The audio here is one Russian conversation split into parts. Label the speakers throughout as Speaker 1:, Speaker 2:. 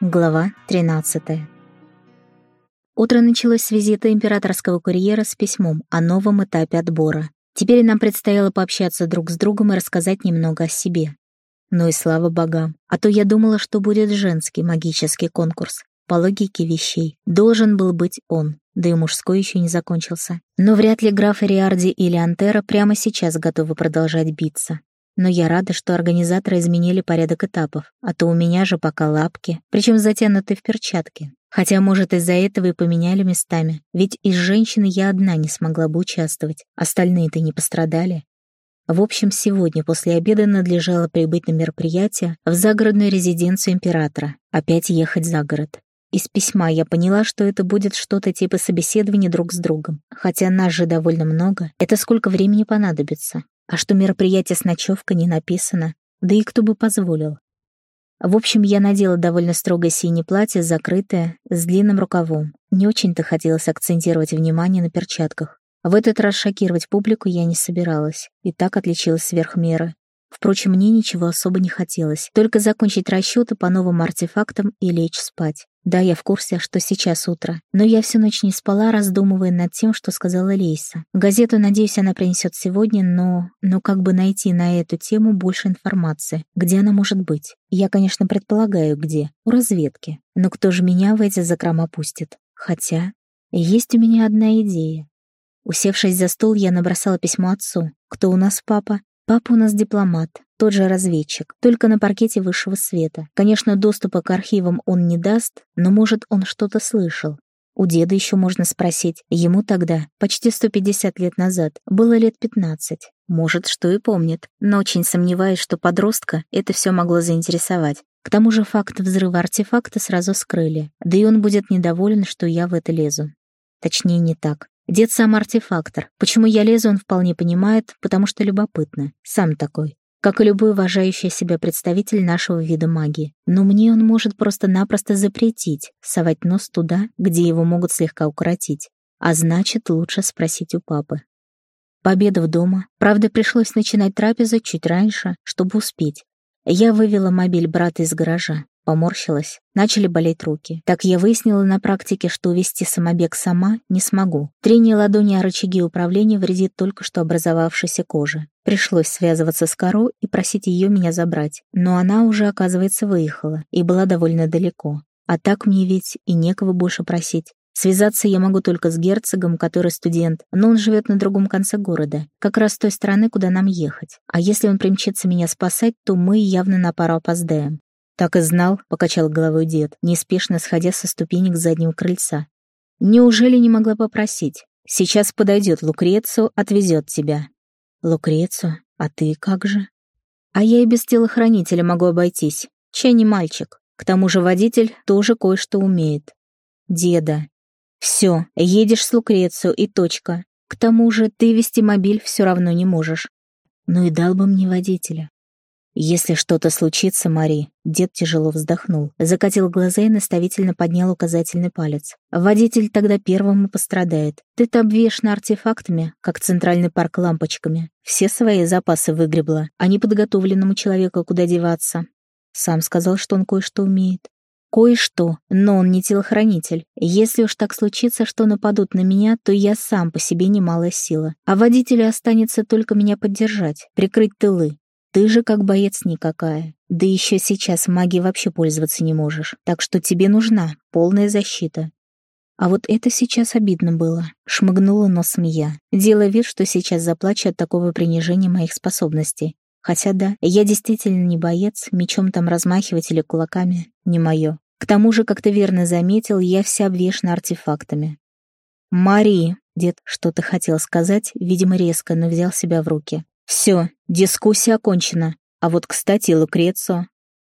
Speaker 1: Глава 13. Утро началось с визита императорского курьера с письмом о новом этапе отбора. Теперь нам предстояло пообщаться друг с другом и рассказать немного о себе. Ну и слава богам, а то я думала, что будет женский магический конкурс. По логике вещей, должен был быть он, да и мужской еще не закончился. Но вряд ли граф Риарди или Антера прямо сейчас готовы продолжать биться но я рада, что организаторы изменили порядок этапов, а то у меня же пока лапки, причем затянуты в перчатки. Хотя, может, из-за этого и поменяли местами, ведь из женщины я одна не смогла бы участвовать, остальные-то не пострадали. В общем, сегодня после обеда надлежало прибыть на мероприятие в загородную резиденцию императора, опять ехать за город. Из письма я поняла, что это будет что-то типа собеседования друг с другом, хотя нас же довольно много, это сколько времени понадобится. А что мероприятие с ночевкой не написано, да и кто бы позволил. В общем, я надела довольно строгое синее платье, закрытое, с длинным рукавом. Не очень-то хотелось акцентировать внимание на перчатках. В этот раз шокировать публику я не собиралась, и так отличилась сверх меры. Впрочем, мне ничего особо не хотелось, только закончить расчеты по новым артефактам и лечь спать. Да, я в курсе, что сейчас утро, но я всю ночь не спала, раздумывая над тем, что сказала Лейса. Газету, надеюсь, она принесет сегодня, но... Но как бы найти на эту тему больше информации? Где она может быть? Я, конечно, предполагаю, где. У разведки. Но кто же меня в эти закрома пустит? Хотя... Есть у меня одна идея. Усевшись за стол, я набросала письмо отцу. «Кто у нас папа?» Папа у нас дипломат, тот же разведчик, только на паркете высшего света. Конечно, доступа к архивам он не даст, но, может, он что-то слышал. У деда еще можно спросить. Ему тогда, почти 150 лет назад, было лет 15. Может, что и помнит, но очень сомневаюсь, что подростка это все могло заинтересовать. К тому же факт взрыва артефакта сразу скрыли, да и он будет недоволен, что я в это лезу. Точнее, не так. Дед сам артефактор. Почему я лезу, он вполне понимает, потому что любопытно. Сам такой. Как и любой уважающий себя представитель нашего вида магии. Но мне он может просто-напросто запретить совать нос туда, где его могут слегка укоротить. А значит, лучше спросить у папы. Победа в дома. Правда, пришлось начинать трапезу чуть раньше, чтобы успеть. Я вывела мобиль брата из гаража. Поморщилась. Начали болеть руки. Так я выяснила на практике, что увести самобег сама не смогу. Трение ладони о рычаги управления вредит только что образовавшейся коже. Пришлось связываться с Каро и просить ее меня забрать. Но она уже, оказывается, выехала и была довольно далеко. А так мне ведь и некого больше просить. Связаться я могу только с герцогом, который студент, но он живет на другом конце города, как раз с той стороны, куда нам ехать. А если он примчится меня спасать, то мы явно на пару опоздаем. «Так и знал», — покачал головой дед, неспешно сходя со ступенек заднего крыльца. «Неужели не могла попросить? Сейчас подойдет Лукрецию, отвезет тебя». «Лукрецию? А ты как же?» «А я и без телохранителя могу обойтись. Чай не мальчик. К тому же водитель тоже кое-что умеет». «Деда». «Все, едешь с Лукрецию и точка. К тому же ты вести мобиль все равно не можешь». «Ну и дал бы мне водителя. «Если что-то случится, Мари...» Дед тяжело вздохнул, закатил глаза и наставительно поднял указательный палец. «Водитель тогда первым и пострадает. Ты-то обвешана артефактами, как центральный парк лампочками. Все свои запасы выгребла, а неподготовленному человеку куда деваться. Сам сказал, что он кое-что умеет. Кое-что, но он не телохранитель. Если уж так случится, что нападут на меня, то я сам по себе немалая сила. А водителю останется только меня поддержать, прикрыть тылы. Ты же как боец никакая. Да еще сейчас магией вообще пользоваться не можешь. Так что тебе нужна полная защита. А вот это сейчас обидно было. Шмыгнула носом я, делая вид, что сейчас заплачу от такого принижения моих способностей. Хотя да, я действительно не боец, мечом там размахивать или кулаками — не мое. К тому же, как ты верно заметил, я вся обвешана артефактами. «Мари!» — дед что-то хотел сказать, видимо, резко, но взял себя в руки. Все, дискуссия окончена. А вот, кстати, Лукрецо.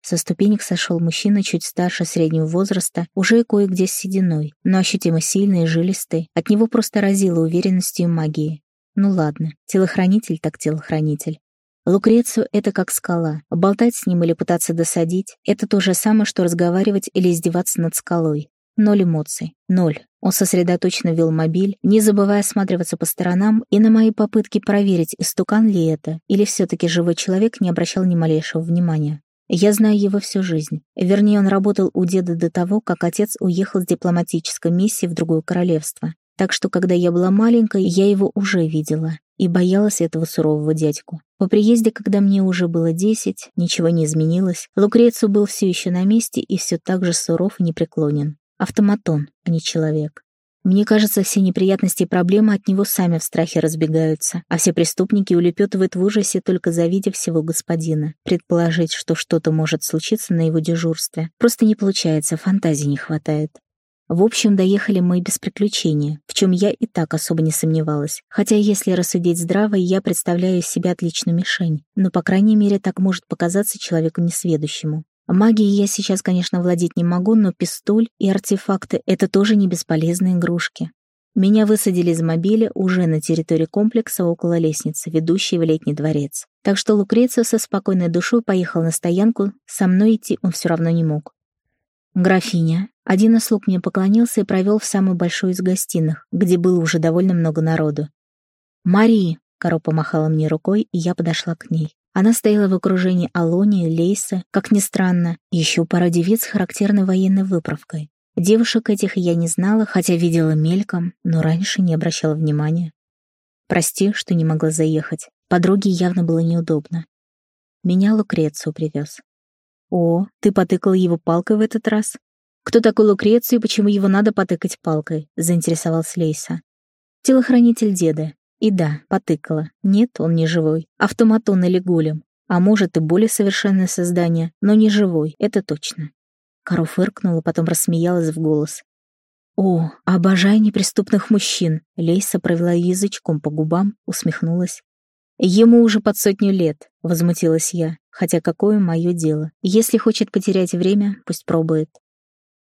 Speaker 1: Со ступенек сошел мужчина чуть старше среднего возраста, уже кое-где с сединой, но ощутимо сильный и жилистый. От него просто разило уверенностью и магией. Ну ладно, телохранитель так телохранитель. Лукрецию — это как скала. Болтать с ним или пытаться досадить — это то же самое, что разговаривать или издеваться над скалой. Ноль эмоций. Ноль. Он сосредоточенно вел мобиль, не забывая осматриваться по сторонам и на мои попытки проверить, истукан ли это, или все-таки живой человек не обращал ни малейшего внимания. Я знаю его всю жизнь. Вернее, он работал у деда до того, как отец уехал с дипломатической миссией в другое королевство. Так что, когда я была маленькой, я его уже видела и боялась этого сурового дядьку. По приезде, когда мне уже было десять, ничего не изменилось. Лукрецию был все еще на месте и все так же суров и непреклонен. Автоматон, а не человек. Мне кажется, все неприятности и проблемы от него сами в страхе разбегаются, а все преступники улепетывают в ужасе, только завидев всего господина. Предположить, что что-то может случиться на его дежурстве, просто не получается, фантазии не хватает. В общем, доехали мы без приключения, в чем я и так особо не сомневалась. Хотя, если рассудить здраво, я представляю из себя отличную мишень. Но, по крайней мере, так может показаться человеку несведущему. Магией я сейчас, конечно, владеть не могу, но пистоль и артефакты — это тоже не бесполезные игрушки. Меня высадили из мобиля уже на территории комплекса около лестницы, ведущей в летний дворец. Так что Лукрецио со спокойной душой поехал на стоянку, со мной идти он все равно не мог. «Графиня». Один из слуг мне поклонился и провел в самую большую из гостиных, где было уже довольно много народу. «Мари!» — Каро помахала мне рукой, и я подошла к ней. Она стояла в окружении Алонии, Лейса, как ни странно, еще пара девиц с характерной военной выправкой. Девушек этих я не знала, хотя видела мельком, но раньше не обращала внимания. Прости, что не могла заехать. Подруге явно было неудобно. Меня Лукрецию привез. О, ты потыкала его палкой в этот раз? Кто такой Лукрецию и почему его надо потыкать палкой? Заинтересовался Лейса. Телохранитель деда, и да, потыкала. Нет, он не живой. Автоматон или голем. А может и более совершенное создание, но не живой, это точно. Каро фыркнула, потом рассмеялась в голос. «О, обожаю неприступных мужчин!» Лейса провела язычком по губам, усмехнулась. «Ему уже под сотню лет», — возмутилась я. «Хотя какое мое дело? Если хочет потерять время, пусть пробует».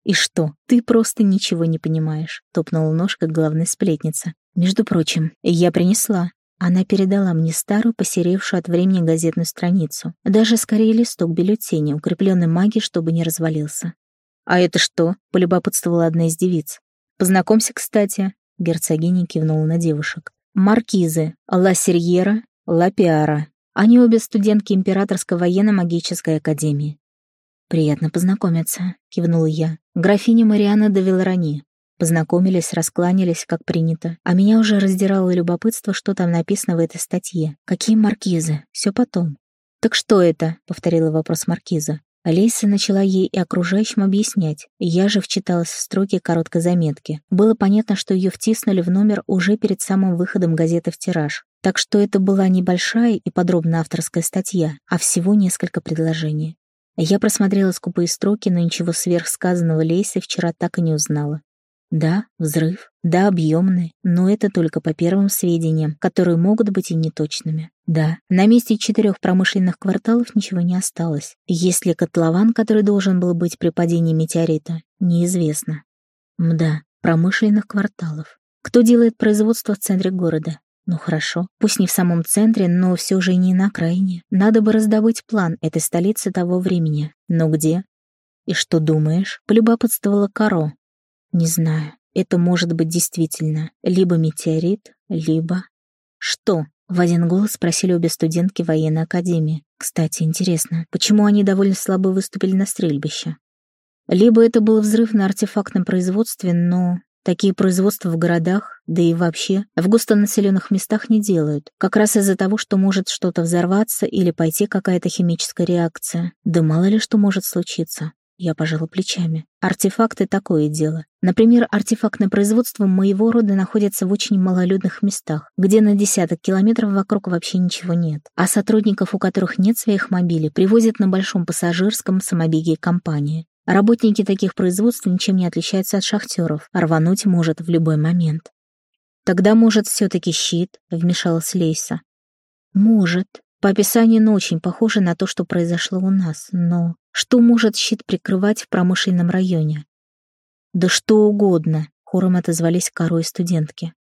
Speaker 1: «И что, ты просто ничего не понимаешь», — топнула ножка главная сплетница. «Между прочим, я принесла». Она передала мне старую, посеревшую от времени газетную страницу. Даже скорее листок бюллетеня, укрепленный магией, чтобы не развалился. «А это что?» — полюбопытствовала одна из девиц. «Познакомься, кстати», — герцогиня кивнула на девушек. «Маркизы, Ла Серьера, Ла Пиара. Они обе студентки Императорской военно-магической академии. «Приятно познакомиться», — кивнула я. «Графиня Мариана де Вилрани». Познакомились, раскланялись, как принято. А меня уже раздирало любопытство, что там написано в этой статье. Какие маркизы? Все потом. «Так что это?» — повторила вопрос маркиза. Олеся начала ей и окружающим объяснять. Я же вчиталась в строки короткой заметки. Было понятно, что ее втиснули в номер уже перед самым выходом газеты в тираж. Так что это была небольшая и подробная авторская статья, а всего несколько предложений. Я просмотрела скупые строки, но ничего сверхсказанного Лейси вчера так и не узнала. Да, взрыв, да, объемный, но это только по первым сведениям, которые могут быть и неточными. Да, на месте четырех промышленных кварталов ничего не осталось. Есть ли котлован, который должен был быть при падении метеорита, неизвестно. Мда, промышленных кварталов. Кто делает производство в центре города? Ну хорошо, пусть не в самом центре, но все же не на окраине. Надо бы раздобыть план этой столицы того времени. Но где? И что думаешь? Полюбопытствовала Каро. Не знаю. Это может быть действительно либо метеорит, либо... Что? В один голос спросили обе студентки военной академии. Кстати, интересно, почему они довольно слабо выступили на стрельбище? Либо это был взрыв на артефактном производстве, но Такие производства в городах, да и вообще, в густонаселенных местах не делают, как раз из-за того, что может что-то взорваться или пойти какая-то химическая реакция. Да мало ли что может случиться. Я пожала плечами. Артефакты — такое дело. Например, артефактное производство моего рода находится в очень малолюдных местах, где на десяток километров вокруг вообще ничего нет. А сотрудников, у которых нет своих мобилей, привозят на большом пассажирском самобеге компании. Работники таких производств ничем не отличаются от шахтеров, рвануть может в любой момент. «Тогда, может, все-таки щит?» — вмешалась Лейса. «Может. По описанию, но очень похоже на то, что произошло у нас. Но что может щит прикрывать в промышленном районе?» «Да что угодно», — хором отозвались Каро студентки.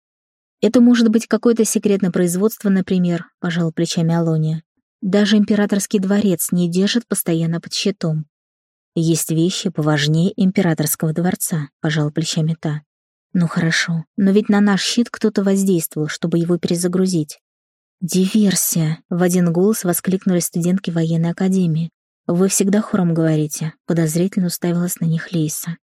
Speaker 1: «Это может быть какое-то секретное производство, например», — пожал плечами Алония. «Даже императорский дворец не держит постоянно под щитом. Есть вещи поважнее императорского дворца, пожал плечами та. Ну хорошо, но ведь на наш щит кто-то воздействовал, чтобы его перезагрузить. Диверсия! В один голос воскликнули студентки военной академии. «Вы всегда хором говорите», — подозрительно уставилась на них Лейса.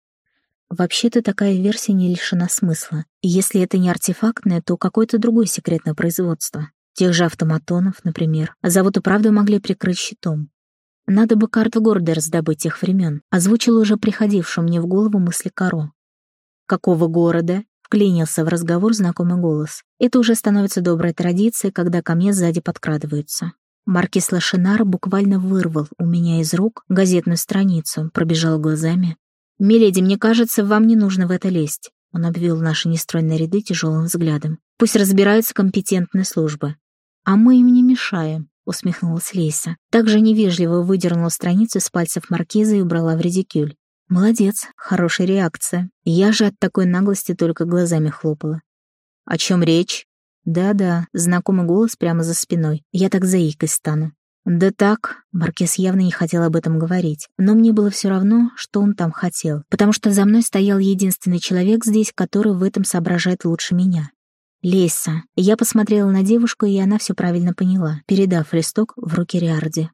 Speaker 1: Вообще-то такая версия не лишена смысла. И если это не артефактное, то какое-то другое секретное производство. Тех же автоматонов, например. Завод и правда могли прикрыть щитом. Надо бы карту города раздобыть тех времен. Озвучил уже приходившую мне в голову мысли Каро. «Какого города?» — вклинился в разговор знакомый голос. Это уже становится доброй традицией, когда ко мне сзади подкрадываются. Маркис Лошинар буквально вырвал у меня из рук газетную страницу, пробежал глазами. «Миледи, мне кажется, вам не нужно в это лезть». Он обвел наши нестройные ряды тяжелым взглядом. «Пусть разбираются компетентные службы». «А мы им не мешаем», — усмехнулась Лейса. Также невежливо выдернула страницу с пальцев маркиза и убрала в редикюль. «Молодец, хорошая реакция. Я же от такой наглости только глазами хлопала». «О чем речь?» Да-да, знакомый голос прямо за спиной. Я так заикой стану. Да так, Маркес явно не хотел об этом говорить, но мне было все равно, что он там хотел, потому что за мной стоял единственный человек здесь, который в этом соображает лучше меня. Леса. Я посмотрела на девушку, и она все правильно поняла, передав листок в руки Риарди.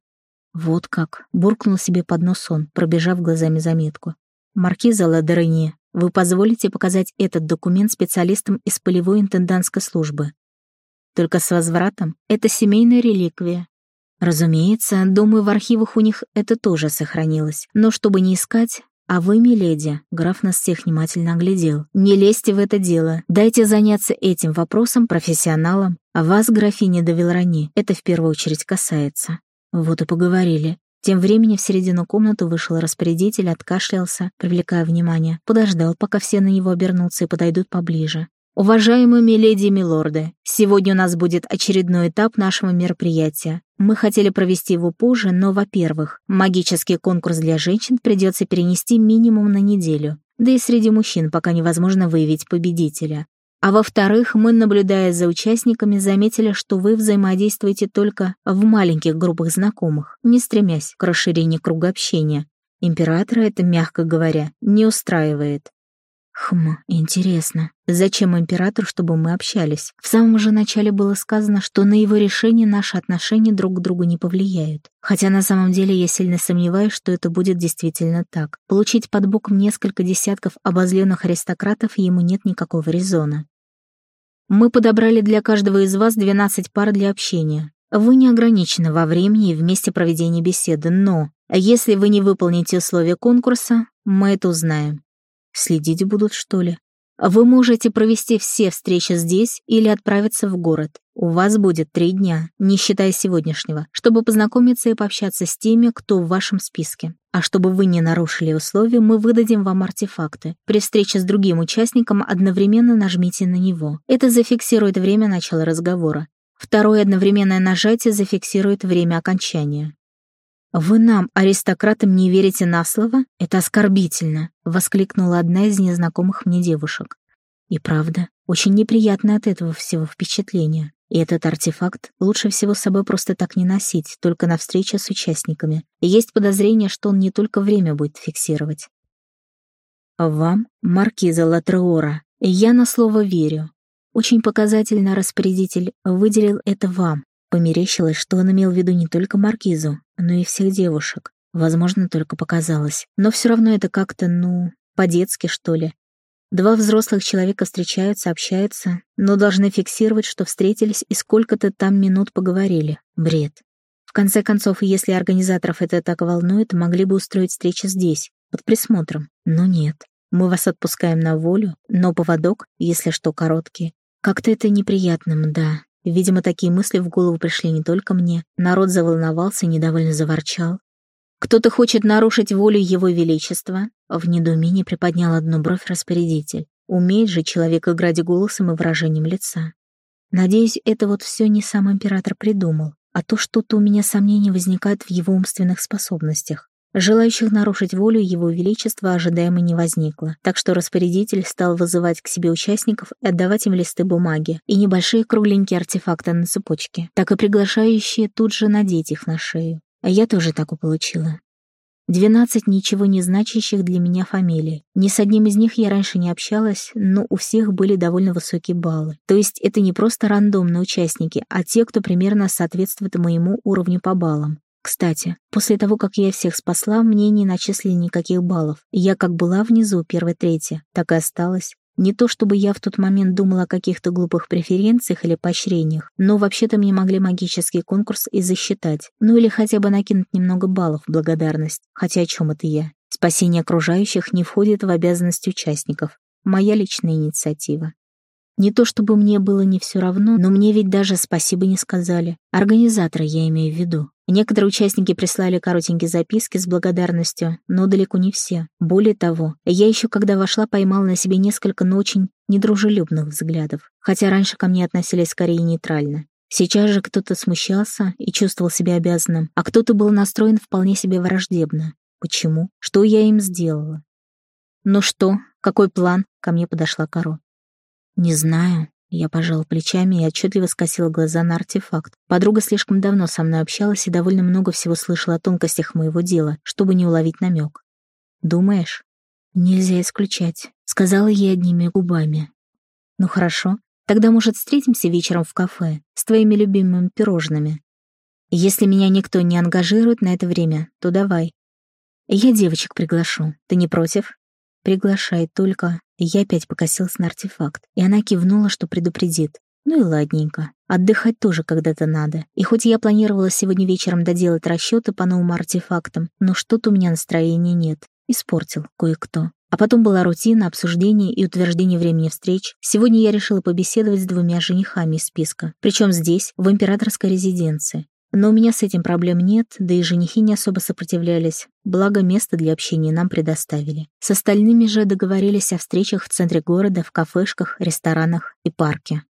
Speaker 1: Вот как, буркнул себе под нос он, пробежав глазами заметку. Маркиза Ладерни, вы позволите показать этот документ специалистам из полевой интендантской службы. Только с возвратом это семейная реликвия. Разумеется, думаю, в архивах у них это тоже сохранилось. Но чтобы не искать, «А вы, миледи», — граф нас всех внимательно оглядел, «не лезьте в это дело. Дайте заняться этим вопросом профессионалам. А вас, графиня де это в первую очередь касается». Вот и поговорили. Тем временем в середину комнаты вышел распорядитель, откашлялся, привлекая внимание, подождал, пока все на него обернутся и подойдут поближе. Уважаемые миледи и милорды, сегодня у нас будет очередной этап нашего мероприятия. Мы хотели провести его позже, но, во-первых, магический конкурс для женщин придется перенести минимум на неделю, да и среди мужчин пока невозможно выявить победителя. А во-вторых, мы, наблюдая за участниками, заметили, что вы взаимодействуете только в маленьких группах знакомых, не стремясь к расширению круга общения. Императора это, мягко говоря, не устраивает. Хм, интересно, зачем император, чтобы мы общались? В самом же начале было сказано, что на его решение наши отношения друг к другу не повлияют. Хотя на самом деле я сильно сомневаюсь, что это будет действительно так. Получить под боком несколько десятков обозленных аристократов ему нет никакого резона. Мы подобрали для каждого из вас 12 пар для общения. Вы не ограничены во времени и в месте проведения беседы, но если вы не выполните условия конкурса, мы это узнаем. Следить будут, что ли? Вы можете провести все встречи здесь или отправиться в город. У вас будет три дня, не считая сегодняшнего, чтобы познакомиться и пообщаться с теми, кто в вашем списке. А чтобы вы не нарушили условия, мы выдадим вам артефакты. При встрече с другим участником одновременно нажмите на него. Это зафиксирует время начала разговора. Второе одновременное нажатие зафиксирует время окончания. «Вы нам, аристократам, не верите на слово? Это оскорбительно!» — воскликнула одна из незнакомых мне девушек. И правда, очень неприятно от этого всего впечатления. И этот артефакт лучше всего с собой просто так не носить, только на встрече с участниками. И есть подозрение, что он не только время будет фиксировать. «Вам, маркиза Латреора, я на слово верю. Очень показательно распорядитель выделил это вам, Померещилось, что он имел в виду не только Маркизу, но и всех девушек. Возможно, только показалось. Но все равно это как-то, ну, по-детски, что ли. Два взрослых человека встречаются, общаются, но должны фиксировать, что встретились и сколько-то там минут поговорили. Бред. В конце концов, если организаторов это так волнует, могли бы устроить встречу здесь, под присмотром. Но нет. Мы вас отпускаем на волю, но поводок, если что, короткий. Как-то это неприятным, да. Видимо, такие мысли в голову пришли не только мне. Народ заволновался, недовольно заворчал. «Кто-то хочет нарушить волю Его Величества?» В недоумении приподнял одну бровь распорядитель. Умеет же человек играть голосом и выражением лица. Надеюсь, это вот все не сам император придумал, а то что-то у меня сомнения возникают в его умственных способностях. Желающих нарушить волю Его Величества ожидаемо не возникло, так что распорядитель стал вызывать к себе участников и отдавать им листы бумаги и небольшие кругленькие артефакты на цепочке, так и приглашающие тут же надеть их на шею. А я тоже так и получила. Двенадцать ничего не значащих для меня фамилий. Ни с одним из них я раньше не общалась, но у всех были довольно высокие баллы. То есть это не просто рандомные участники, а те, кто примерно соответствует моему уровню по баллам. Кстати, после того, как я всех спасла, мне не начислили никаких баллов. Я как была внизу первой трети, так и осталась. Не то чтобы я в тот момент думала о каких-то глупых преференциях или поощрениях, но вообще-то мне могли магический конкурс и засчитать, ну или хотя бы накинуть немного баллов в благодарность. Хотя о чем это я? Спасение окружающих не входит в обязанность участников. Моя личная инициатива. Не то чтобы мне было не все равно, но мне ведь даже спасибо не сказали. Организаторы я имею в виду. Некоторые участники прислали коротенькие записки с благодарностью, но далеко не все. Более того, я еще когда вошла, поймала на себе несколько, но очень недружелюбных взглядов, хотя раньше ко мне относились скорее нейтрально. Сейчас же кто-то смущался и чувствовал себя обязанным, а кто-то был настроен вполне себе враждебно. Почему? Что я им сделала? «Ну что? Какой план?» — ко мне подошла Каро. «Не знаю». Я пожал плечами и отчетливо скосила глаза на артефакт. Подруга слишком давно со мной общалась и довольно много всего слышала о тонкостях моего дела, чтобы не уловить намек. «Думаешь?» «Нельзя исключать», — сказала ей одними губами. «Ну хорошо, тогда, может, встретимся вечером в кафе с твоими любимыми пирожными. Если меня никто не ангажирует на это время, то давай. Я девочек приглашу. Ты не против?» «Приглашай только...» Я опять покосился на артефакт, и она кивнула, что предупредит. Ну и ладненько. Отдыхать тоже когда-то надо. И хоть я планировала сегодня вечером доделать расчеты по новым артефактам, но что-то у меня настроения нет. Испортил кое-кто. А потом была рутина, обсуждение и утверждение времени встреч. Сегодня я решила побеседовать с двумя женихами из списка. Причем здесь, в императорской резиденции. Но у меня с этим проблем нет, да и женихи не особо сопротивлялись, благо место для общения нам предоставили. С остальными же договорились о встречах в центре города, в кафешках, ресторанах и парке.